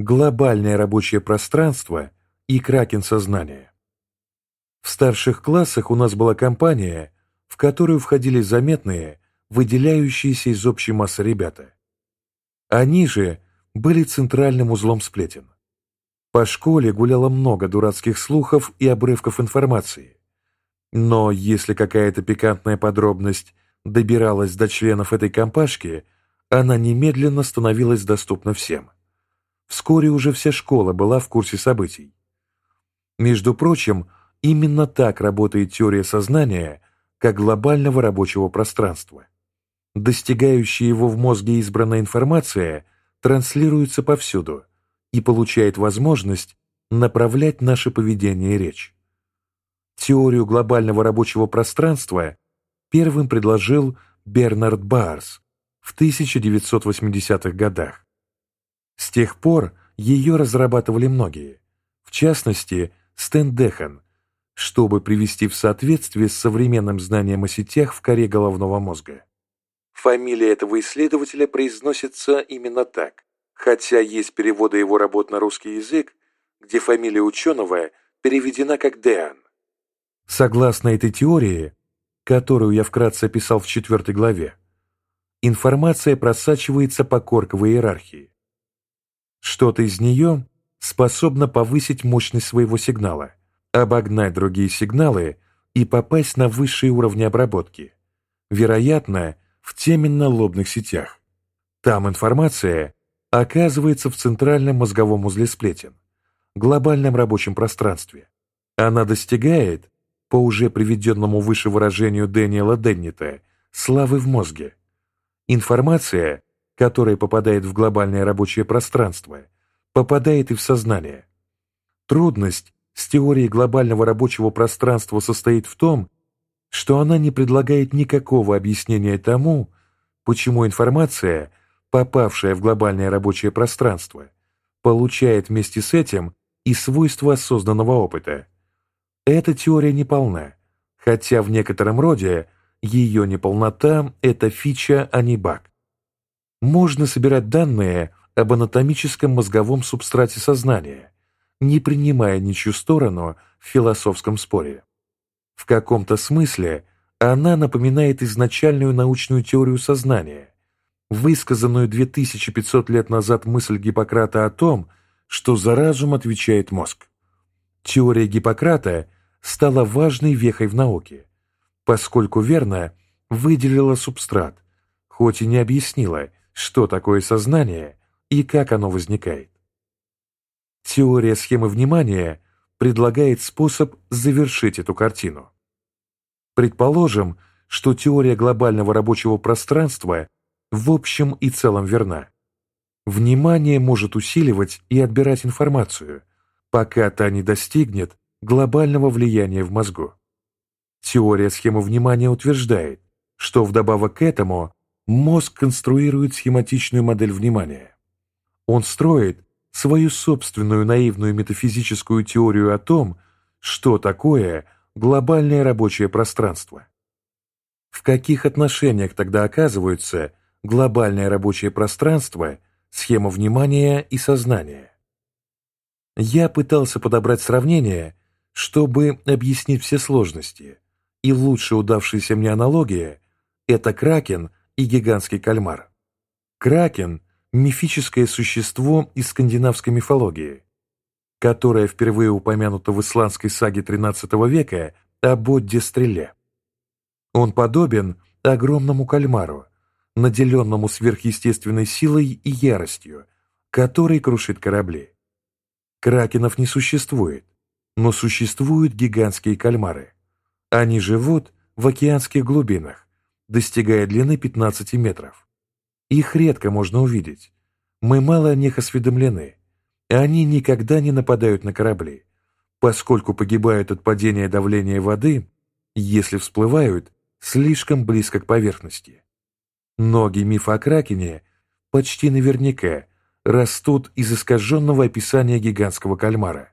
глобальное рабочее пространство и кракен сознания. В старших классах у нас была компания, в которую входили заметные, выделяющиеся из общей массы ребята. Они же были центральным узлом сплетен. По школе гуляло много дурацких слухов и обрывков информации. Но если какая-то пикантная подробность добиралась до членов этой компашки, она немедленно становилась доступна всем. Вскоре уже вся школа была в курсе событий. Между прочим, именно так работает теория сознания как глобального рабочего пространства. Достигающая его в мозге избранная информация транслируется повсюду – и получает возможность направлять наше поведение и речь. Теорию глобального рабочего пространства первым предложил Бернард Барс в 1980-х годах. С тех пор ее разрабатывали многие, в частности, Стэн Дехан, чтобы привести в соответствие с современным знанием о сетях в коре головного мозга. Фамилия этого исследователя произносится именно так хотя есть переводы его работ на русский язык, где фамилия ученого переведена как Деан. Согласно этой теории, которую я вкратце описал в четвертой главе, информация просачивается по корковой иерархии. Что-то из нее способно повысить мощность своего сигнала, обогнать другие сигналы и попасть на высшие уровни обработки, вероятно, в теменно-лобных сетях. Там информация оказывается в центральном мозговом узле сплетен, глобальном рабочем пространстве. Она достигает, по уже приведенному выше выражению Дэниела Деннита, славы в мозге. Информация, которая попадает в глобальное рабочее пространство, попадает и в сознание. Трудность с теорией глобального рабочего пространства состоит в том, что она не предлагает никакого объяснения тому, почему информация – попавшая в глобальное рабочее пространство, получает вместе с этим и свойства осознанного опыта. Эта теория неполна, хотя в некотором роде ее неполнота – это фича, а не баг. Можно собирать данные об анатомическом мозговом субстрате сознания, не принимая ничью сторону в философском споре. В каком-то смысле она напоминает изначальную научную теорию сознания, высказанную 2500 лет назад мысль Гиппократа о том, что за разум отвечает мозг. Теория Гиппократа стала важной вехой в науке, поскольку верно выделила субстрат, хоть и не объяснила, что такое сознание и как оно возникает. Теория схемы внимания предлагает способ завершить эту картину. Предположим, что теория глобального рабочего пространства – в общем и целом верна. Внимание может усиливать и отбирать информацию, пока та не достигнет глобального влияния в мозгу. Теория схемы внимания утверждает, что вдобавок к этому мозг конструирует схематичную модель внимания. Он строит свою собственную наивную метафизическую теорию о том, что такое глобальное рабочее пространство. В каких отношениях тогда оказываются глобальное рабочее пространство, схема внимания и сознания. Я пытался подобрать сравнение, чтобы объяснить все сложности, и лучше удавшаяся мне аналогия – это кракен и гигантский кальмар. Кракен – мифическое существо из скандинавской мифологии, которое впервые упомянуто в исландской саге XIII века о Бодде-стреле. Он подобен огромному кальмару, наделенному сверхъестественной силой и яростью, который крушит корабли. Кракенов не существует, но существуют гигантские кальмары. Они живут в океанских глубинах, достигая длины 15 метров. Их редко можно увидеть. Мы мало о них осведомлены. Они никогда не нападают на корабли, поскольку погибают от падения давления воды, если всплывают слишком близко к поверхности. Ноги мифа о Кракене почти наверняка растут из искаженного описания гигантского кальмара.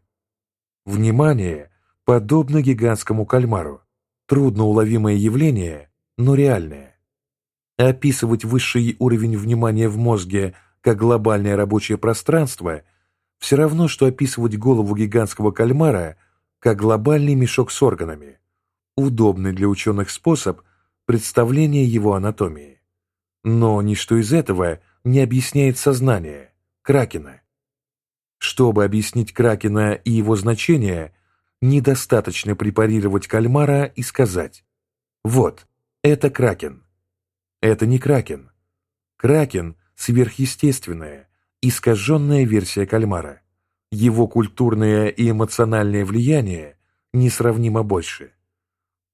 Внимание подобно гигантскому кальмару, трудноуловимое явление, но реальное. Описывать высший уровень внимания в мозге как глобальное рабочее пространство все равно, что описывать голову гигантского кальмара как глобальный мешок с органами, удобный для ученых способ представления его анатомии. Но ничто из этого не объясняет сознание, Кракена. Чтобы объяснить Кракена и его значение, недостаточно препарировать кальмара и сказать «Вот, это Кракен». Это не Кракен. Кракен – сверхъестественная, искаженная версия кальмара. Его культурное и эмоциональное влияние несравнимо больше.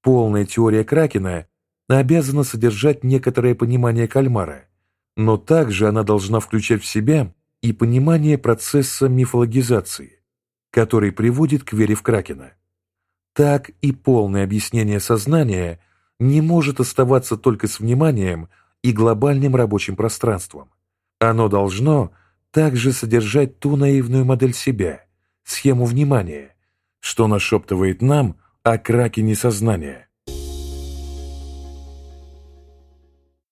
Полная теория Кракена обязана содержать некоторое понимание кальмара, но также она должна включать в себя и понимание процесса мифологизации, который приводит к вере в Кракена. Так и полное объяснение сознания не может оставаться только с вниманием и глобальным рабочим пространством. Оно должно также содержать ту наивную модель себя, схему внимания, что нашептывает нам о кракене сознания.